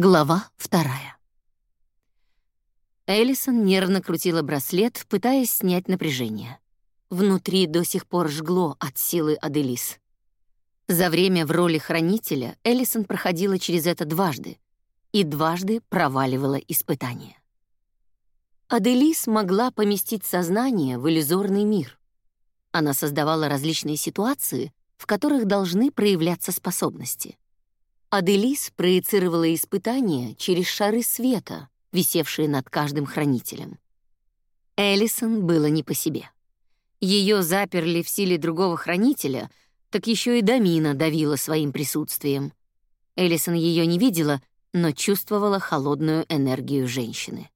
Глава вторая. Эллисон нервно крутила браслет, пытаясь снять напряжение. Внутри до сих пор жгло от силы Аделис. За время в роли хранителя Эллисон проходила через это дважды и дважды проваливала испытание. Аделис могла поместить сознание в иллюзорный мир. Она создавала различные ситуации, в которых должны проявляться способности — Аделис проецировала испытания через шары света, висевшие над каждым хранителем. Эллисон было не по себе. Ее заперли в силе другого хранителя, так еще и Дамина давила своим присутствием. Эллисон ее не видела, но чувствовала холодную энергию женщины.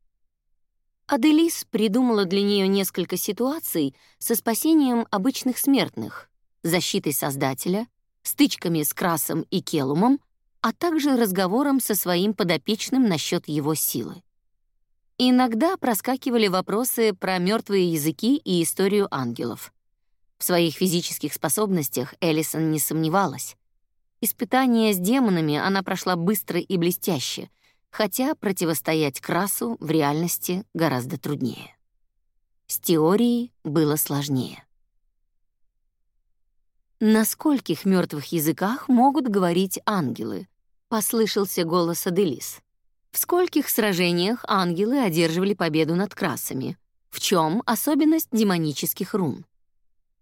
Аделис придумала для нее несколько ситуаций со спасением обычных смертных, защитой Создателя, стычками с Красом и Келумом, а также разговором со своим подопечным насчет его силы. Иногда проскакивали вопросы про мертвые языки и историю ангелов. В своих физических способностях Эллисон не сомневалась. Испытания с демонами она прошла быстро и блестяще, хотя противостоять Красу в реальности гораздо труднее. С теорией было сложнее. На скольких мертвых языках могут говорить ангелы? Послышался голос Аделис. В скольких сражениях ангелы одерживали победу над красами? В чем особенность демонических рун?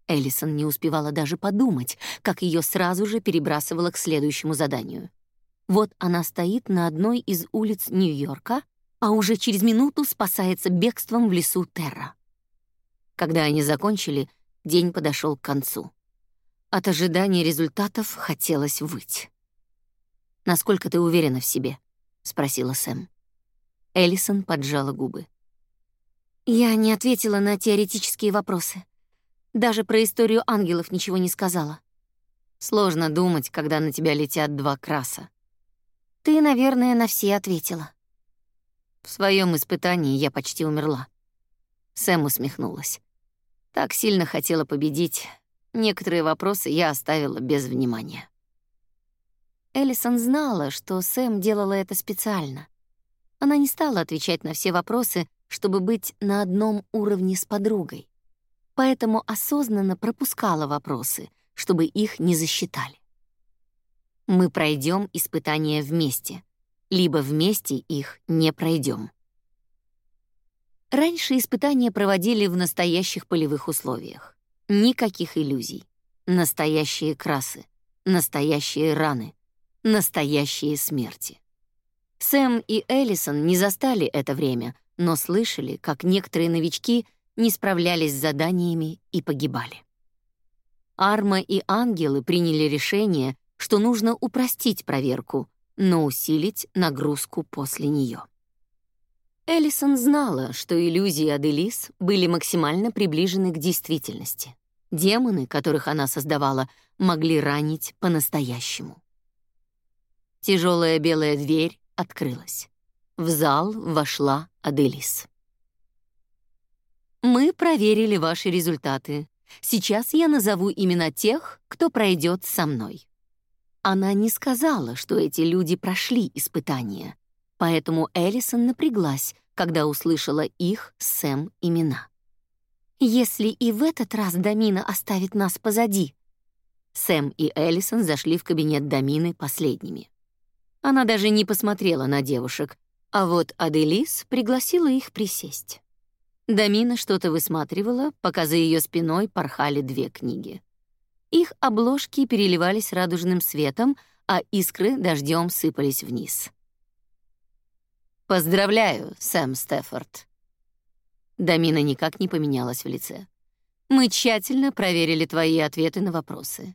Эллисон не успевала даже подумать, как ее сразу же перебрасывало к следующему заданию. Вот она стоит на одной из улиц Нью-Йорка, а уже через минуту спасается бегством в лесу Терра. Когда они закончили, день подошел к концу. От ожидания результатов хотелось выть. Насколько ты уверена в себе? спросила Сэм. Эллисон поджала губы. Я не ответила на теоретические вопросы. Даже про историю ангелов ничего не сказала. Сложно думать, когда на тебя летят два краса. Ты, наверное, на все ответила. В своем испытании я почти умерла. Сэм усмехнулась. Так сильно хотела победить. Некоторые вопросы я оставила без внимания. Эллисон знала, что Сэм делала это специально. Она не стала отвечать на все вопросы, чтобы быть на одном уровне с подругой. Поэтому осознанно пропускала вопросы, чтобы их не засчитали. Мы пройдем испытания вместе, либо вместе их не пройдем. Раньше испытания проводили в настоящих полевых условиях. Никаких иллюзий. Настоящие красы, настоящие раны, настоящие смерти. Сэм и Эллисон не застали это время, но слышали, как некоторые новички не справлялись с заданиями и погибали. Арма и ангелы приняли решение, что нужно упростить проверку, но усилить нагрузку после нее. Эллисон знала, что иллюзии Аделис были максимально приближены к действительности. Демоны, которых она создавала, могли ранить по-настоящему. Тяжелая белая дверь открылась. В зал вошла Аделис. Мы проверили ваши результаты. Сейчас я назову имена тех, кто пройдет со мной. Она не сказала, что эти люди прошли испытание, поэтому Эллисон напряглась, когда услышала их Сэм имена. Если и в этот раз Дамина оставит нас позади. Сэм и Эллисон зашли в кабинет Дамины последними. Она даже не посмотрела на девушек, а вот Аделис пригласила их присесть. Дамина что-то высматривала, пока за ее спиной порхали две книги. Их обложки переливались радужным светом, а искры дождем сыпались вниз. «Поздравляю, Сэм Стефорд». Дамина никак не поменялась в лице. «Мы тщательно проверили твои ответы на вопросы.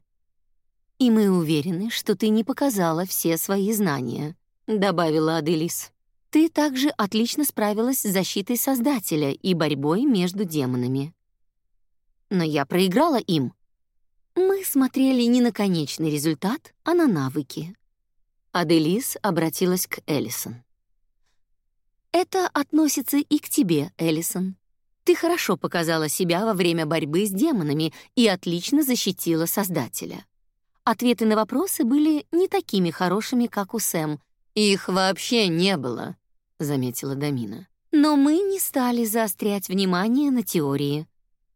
И мы уверены, что ты не показала все свои знания, добавила Аделис. Ты также отлично справилась с защитой Создателя и борьбой между демонами. Но я проиграла им. Мы смотрели не на конечный результат, а на навыки. Аделис обратилась к Эллисон. Это относится и к тебе, Эллисон. Ты хорошо показала себя во время борьбы с демонами и отлично защитила Создателя. Ответы на вопросы были не такими хорошими, как у Сэм, Их вообще не было, заметила Дамина. Но мы не стали заострять внимание на теории.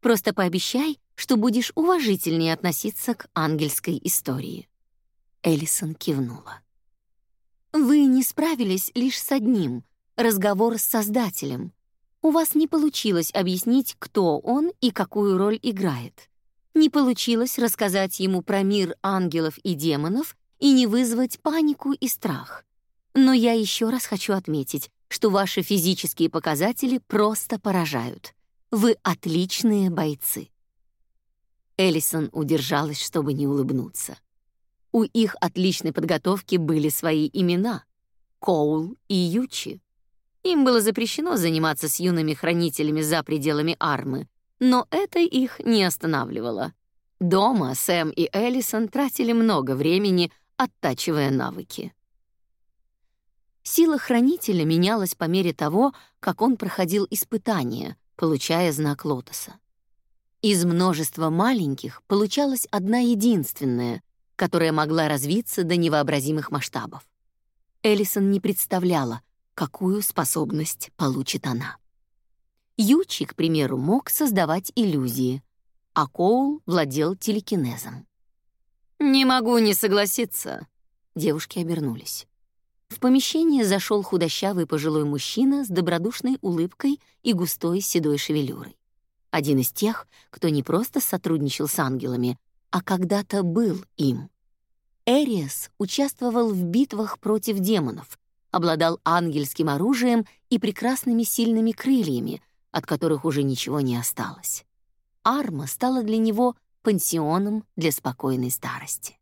Просто пообещай, что будешь уважительнее относиться к ангельской истории. Эллисон кивнула. Вы не справились лишь с одним разговор с Создателем. У вас не получилось объяснить, кто он и какую роль играет. Не получилось рассказать ему про мир ангелов и демонов и не вызвать панику и страх. Но я еще раз хочу отметить, что ваши физические показатели просто поражают. Вы отличные бойцы. Эллисон удержалась, чтобы не улыбнуться. У их отличной подготовки были свои имена — Коул и Ючи. Им было запрещено заниматься с юными хранителями за пределами армы, но это их не останавливало. Дома Сэм и Эллисон тратили много времени, оттачивая навыки. Сила хранителя менялась по мере того, как он проходил испытания, получая знак лотоса. Из множества маленьких получалась одна единственная, которая могла развиться до невообразимых масштабов. Эллисон не представляла, какую способность получит она. Ючи, к примеру, мог создавать иллюзии, а Коул владел телекинезом. «Не могу не согласиться», — девушки обернулись. В помещение зашел худощавый пожилой мужчина с добродушной улыбкой и густой седой шевелюрой. Один из тех, кто не просто сотрудничал с ангелами, а когда-то был им. Эриас участвовал в битвах против демонов, обладал ангельским оружием и прекрасными сильными крыльями, от которых уже ничего не осталось. Арма стала для него пансионом для спокойной старости.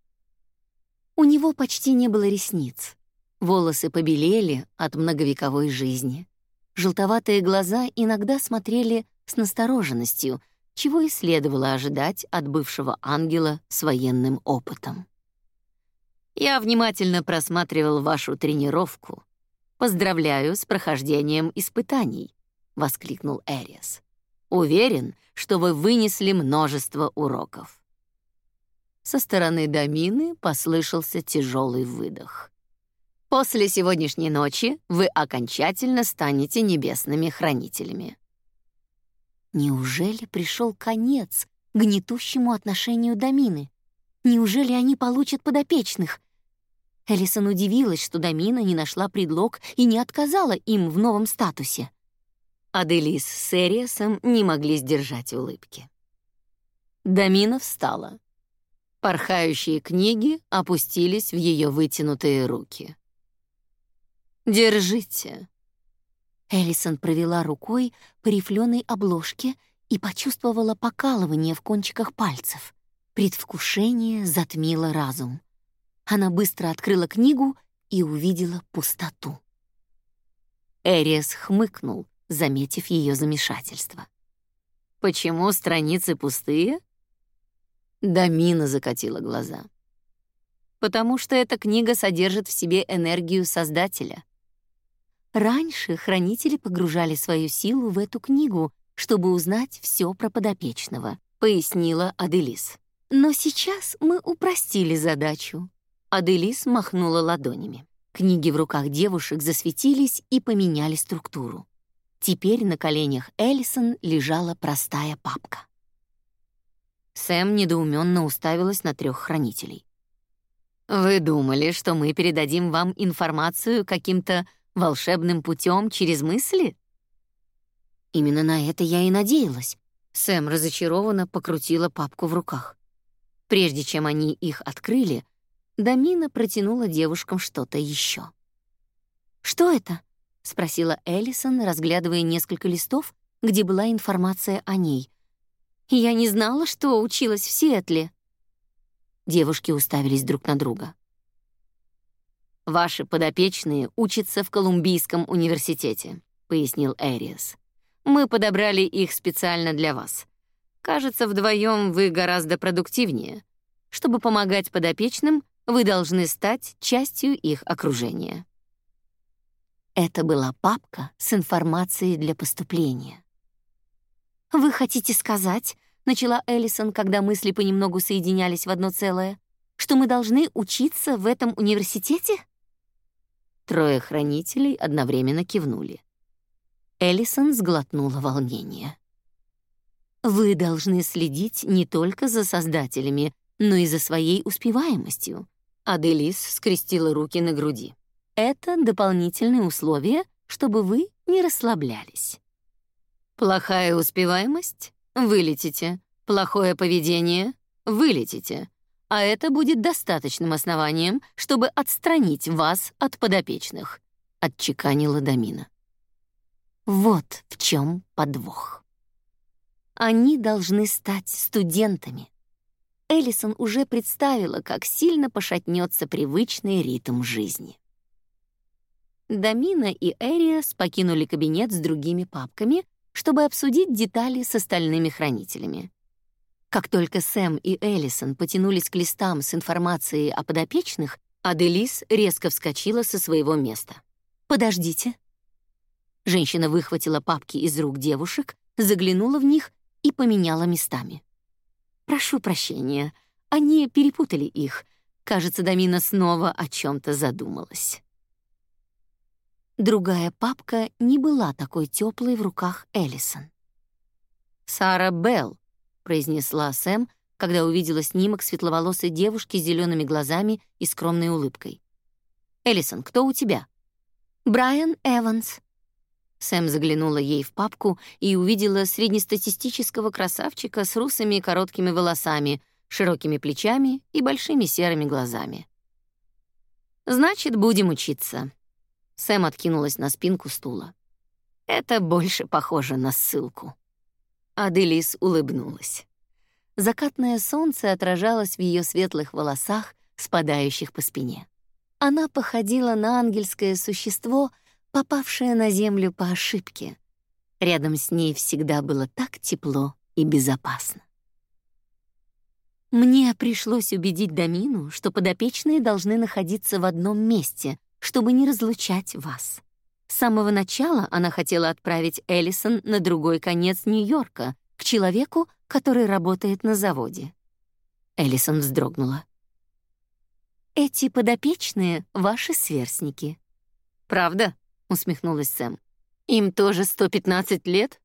У него почти не было ресниц, Волосы побелели от многовековой жизни. Желтоватые глаза иногда смотрели с настороженностью, чего и следовало ожидать от бывшего ангела с военным опытом. «Я внимательно просматривал вашу тренировку. Поздравляю с прохождением испытаний», — воскликнул Эриас. «Уверен, что вы вынесли множество уроков». Со стороны Домины послышался тяжелый выдох. После сегодняшней ночи вы окончательно станете небесными хранителями. Неужели пришел конец гнетущему отношению Дамины? Неужели они получат подопечных? Элисон удивилась, что Дамина не нашла предлог и не отказала им в новом статусе. Аделис с Эриасом не могли сдержать улыбки. Дамина встала. Порхающие книги опустились в ее вытянутые руки. Держите. Элисон провела рукой по рифленой обложке и почувствовала покалывание в кончиках пальцев. Предвкушение затмило разум. Она быстро открыла книгу и увидела пустоту. Эриас хмыкнул, заметив ее замешательство. «Почему страницы пустые?» Дамина закатила глаза. «Потому что эта книга содержит в себе энергию Создателя. Раньше хранители погружали свою силу в эту книгу, чтобы узнать все про подопечного, пояснила Аделис. Но сейчас мы упростили задачу. Аделис махнула ладонями. Книги в руках девушек засветились и поменяли структуру. Теперь на коленях Эллисон лежала простая папка. Сэм недоуменно уставилась на трех хранителей. «Вы думали, что мы передадим вам информацию каким-то Волшебным путем через мысли? Именно на это я и надеялась. Сэм разочарованно покрутила папку в руках. Прежде чем они их открыли, Дамина протянула девушкам что-то еще. «Что это?» — спросила Эллисон, разглядывая несколько листов, где была информация о ней. «Я не знала, что училась в Сиэтле». Девушки уставились друг на друга. Ваши подопечные учатся в Колумбийском университете, пояснил Эриас. Мы подобрали их специально для вас. Кажется, вдвоем вы гораздо продуктивнее. Чтобы помогать подопечным, вы должны стать частью их окружения. Это была папка с информацией для поступления. Вы хотите сказать, начала Эллисон, когда мысли понемногу соединялись в одно целое, что мы должны учиться в этом университете? Трое хранителей одновременно кивнули. Эллисон сглотнула волнение. Вы должны следить не только за создателями, но и за своей успеваемостью. Аделис скрестила руки на груди. Это дополнительные условия, чтобы вы не расслаблялись. Плохая успеваемость вылетите. Плохое поведение вылетите. А это будет достаточным основанием, чтобы отстранить вас от подопечных, отчеканила Дамина. Вот в чем подвох. Они должны стать студентами. Эллисон уже представила, как сильно пошатнется привычный ритм жизни. Дамина и Эриас покинули кабинет с другими папками, чтобы обсудить детали с остальными хранителями. Как только Сэм и Эллисон потянулись к листам с информацией о подопечных, Аделис резко вскочила со своего места. «Подождите». Женщина выхватила папки из рук девушек, заглянула в них и поменяла местами. «Прошу прощения, они перепутали их. Кажется, Дамина снова о чем то задумалась». Другая папка не была такой теплой в руках Эллисон. «Сара Белл», — произнесла Сэм, когда увидела снимок светловолосой девушки с зелеными глазами и скромной улыбкой. «Эллисон, кто у тебя?» «Брайан Эванс». Сэм заглянула ей в папку и увидела среднестатистического красавчика с русыми короткими волосами, широкими плечами и большими серыми глазами. «Значит, будем учиться», Сэм откинулась на спинку стула. Это больше похоже на ссылку. Аделис улыбнулась. Закатное солнце отражалось в ее светлых волосах, спадающих по спине. Она походила на ангельское существо, попавшее на землю по ошибке. Рядом с ней всегда было так тепло и безопасно. Мне пришлось убедить Дамину, что подопечные должны находиться в одном месте, чтобы не разлучать вас. С самого начала она хотела отправить Эллисон на другой конец Нью-Йорка, к человеку, который работает на заводе. Эллисон вздрогнула. Эти подопечные ваши сверстники. Правда? усмехнулась Сэм. Им тоже 115 лет?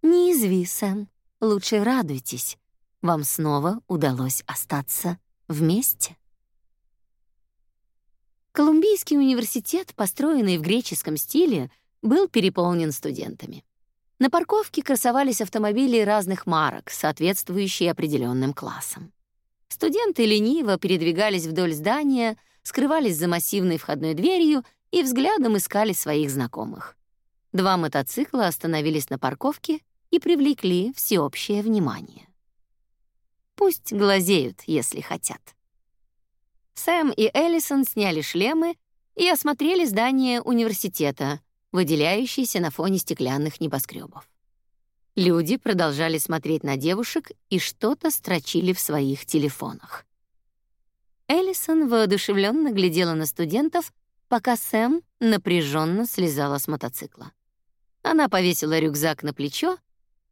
Не изви, Сэм. Лучше радуйтесь. Вам снова удалось остаться вместе. Колумбийский университет, построенный в греческом стиле, был переполнен студентами. На парковке красовались автомобили разных марок, соответствующие определенным классам. Студенты лениво передвигались вдоль здания, скрывались за массивной входной дверью и взглядом искали своих знакомых. Два мотоцикла остановились на парковке и привлекли всеобщее внимание. Пусть глазеют, если хотят. Сэм и Эллисон сняли шлемы и осмотрели здание университета, выделяющееся на фоне стеклянных небоскребов. Люди продолжали смотреть на девушек и что-то строчили в своих телефонах. Эллисон воодушевленно глядела на студентов, пока Сэм напряженно слезала с мотоцикла. Она повесила рюкзак на плечо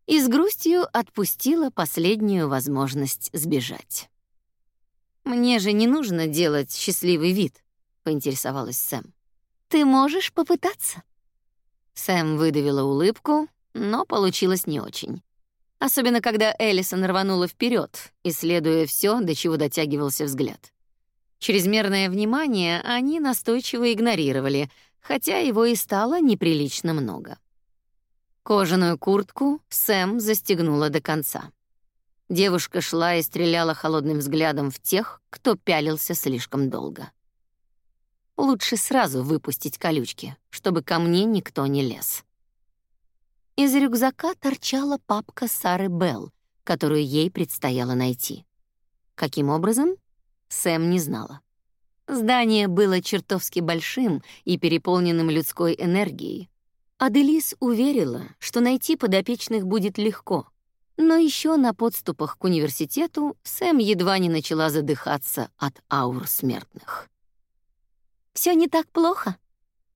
и с грустью отпустила последнюю возможность сбежать. Мне же не нужно делать счастливый вид, поинтересовалась Сэм. Ты можешь попытаться. Сэм выдавила улыбку, но получилось не очень. Особенно когда Эллисон рванула вперед, исследуя все, до чего дотягивался взгляд. Чрезмерное внимание они настойчиво игнорировали, хотя его и стало неприлично много. Кожаную куртку Сэм застегнула до конца. Девушка шла и стреляла холодным взглядом в тех, кто пялился слишком долго. Лучше сразу выпустить колючки, чтобы ко мне никто не лез. Из рюкзака торчала папка Сары Белл, которую ей предстояло найти. Каким образом? Сэм не знала. Здание было чертовски большим и переполненным людской энергией. Аделис уверила, что найти подопечных будет легко — но еще на подступах к университету Сэм едва не начала задыхаться от аур смертных. Все не так плохо.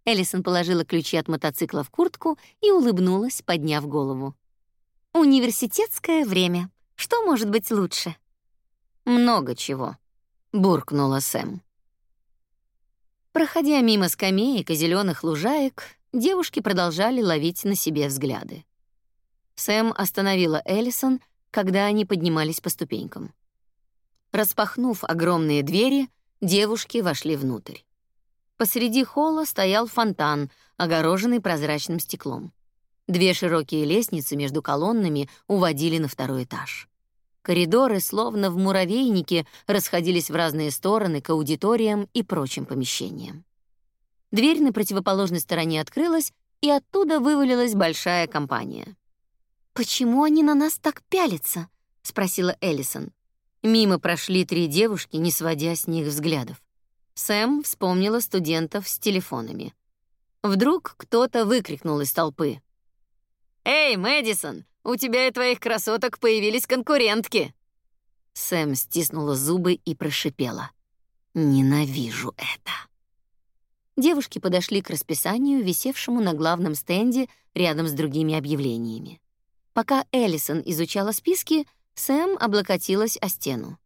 Эллисон положила ключи от мотоцикла в куртку и улыбнулась, подняв голову. Университетское время. Что может быть лучше? Много чего, буркнула Сэм. Проходя мимо скамеек и зеленых лужаек, девушки продолжали ловить на себе взгляды. Сэм остановила Эллисон, когда они поднимались по ступенькам. Распахнув огромные двери, девушки вошли внутрь. Посреди холла стоял фонтан, огороженный прозрачным стеклом. Две широкие лестницы между колоннами уводили на второй этаж. Коридоры, словно в муравейнике, расходились в разные стороны к аудиториям и прочим помещениям. Дверь на противоположной стороне открылась, и оттуда вывалилась большая компания. «Почему они на нас так пялятся?» — спросила Эллисон. Мимо прошли три девушки, не сводя с них взглядов. Сэм вспомнила студентов с телефонами. Вдруг кто-то выкрикнул из толпы. «Эй, Мэдисон, у тебя и твоих красоток появились конкурентки!» Сэм стиснула зубы и прошипела. «Ненавижу это!» Девушки подошли к расписанию, висевшему на главном стенде рядом с другими объявлениями. Пока Эллисон изучала списки, Сэм облокотилась о стену.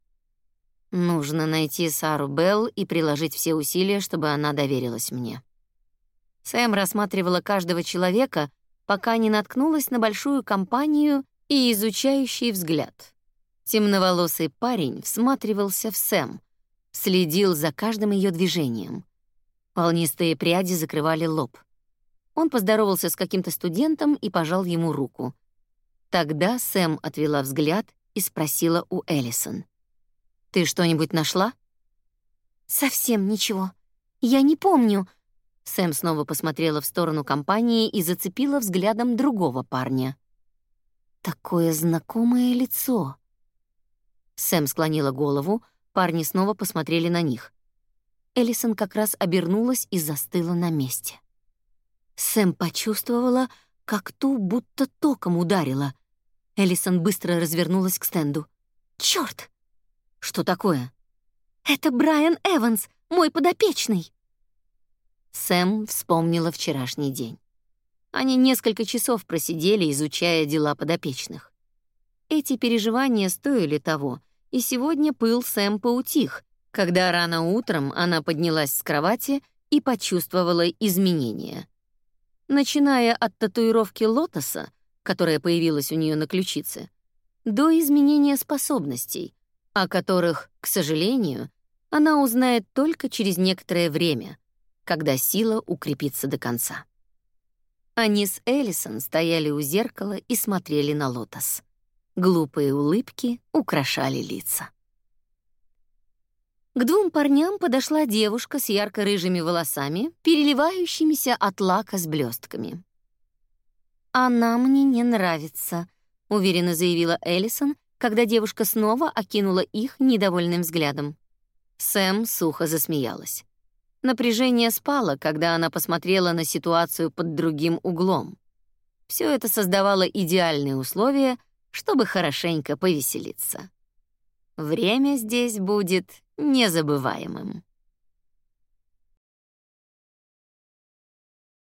Нужно найти Сару Белл и приложить все усилия, чтобы она доверилась мне. Сэм рассматривала каждого человека, пока не наткнулась на большую компанию и изучающий взгляд. Темноволосый парень всматривался в Сэм, следил за каждым ее движением. Волнистые пряди закрывали лоб. Он поздоровался с каким-то студентом и пожал ему руку. Тогда Сэм отвела взгляд и спросила у Эллисон. «Ты что-нибудь нашла?» «Совсем ничего. Я не помню», Сэм снова посмотрела в сторону компании и зацепила взглядом другого парня. Такое знакомое лицо. Сэм склонила голову, парни снова посмотрели на них. Эллисон как раз обернулась и застыла на месте. Сэм почувствовала, как ту будто током ударила. Эллисон быстро развернулась к стенду. «Чёрт!» «Что такое?» «Это Брайан Эванс, мой подопечный!» Сэм вспомнила вчерашний день. Они несколько часов просидели, изучая дела подопечных. Эти переживания стоили того, и сегодня пыл Сэм поутих, когда рано утром она поднялась с кровати и почувствовала изменения. Начиная от татуировки лотоса, которая появилась у нее на ключице, до изменения способностей, о которых, к сожалению, она узнает только через некоторое время — когда сила укрепится до конца. Они с Эллисон стояли у зеркала и смотрели на лотос. Глупые улыбки украшали лица. К двум парням подошла девушка с ярко-рыжими волосами, переливающимися от лака с блестками. «Она мне не нравится», — уверенно заявила Эллисон, когда девушка снова окинула их недовольным взглядом. Сэм сухо засмеялась. Напряжение спало, когда она посмотрела на ситуацию под другим углом. Все это создавало идеальные условия, чтобы хорошенько повеселиться. Время здесь будет незабываемым.